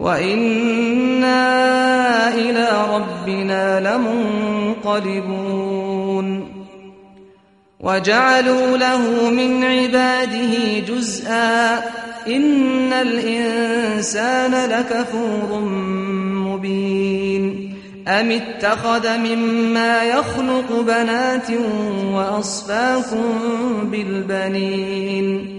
وإنا إلى ربنا لمنقلبون وجعلوا له من عباده جزءا إن الإنسان لكفور مبين أم اتخذ مما يخلق بنات وأصفاكم بالبنين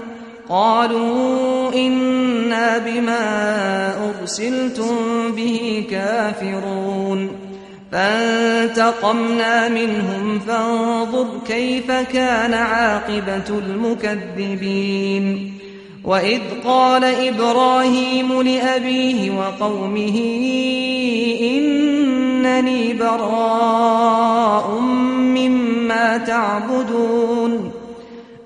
قالوا إنا بما أرسلتم به كافرون. فانتقمنا منهم فانظر كيف كان عاقبة المكذبين. وإذ قال إبراهيم لأبيه وقومه إنني براء مما تعبدون.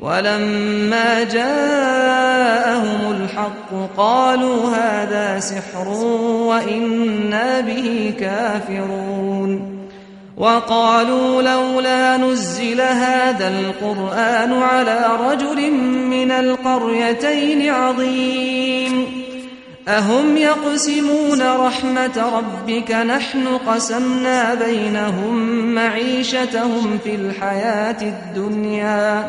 ولما جاءهم الحق قالوا هذا سحر وإنا به كافرون وقالوا لولا نزل هذا القرآن على رجل من القريتين عظيم أهم يقسمون رحمة ربك نحن قسمنا بينهم معيشتهم في الحياة الدنيا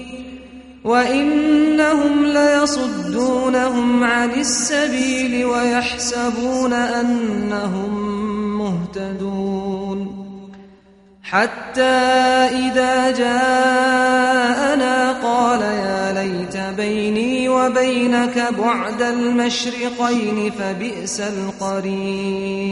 وإنهم ليصدونهم عن السبيل ويحسبون أنهم مهتدون حتى إذا جاءنا قال يا ليت بيني وبينك بعد المشرقين فبئس القرين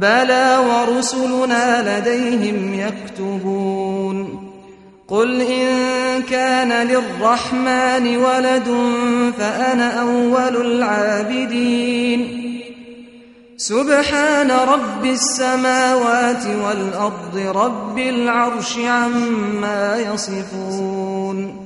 بلى ورسلنا لديهم يكتبون قل إن كان للرحمن ولد فأنا أول العابدين سبحان رب السماوات والأرض رب العرش عما يصفون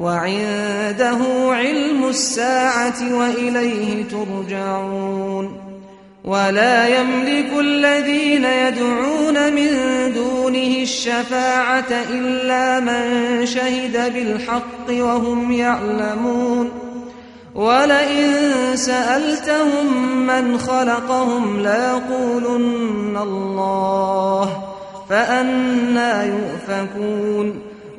وعنده علم الساعة وإليه ترجعون. ولا يملك الذين يدعون من دونه الشفاعة إلا من شهد بالحق وهم يعلمون. ولئن سألتهم من خلقهم ليقولن الله فأنا يؤفكون.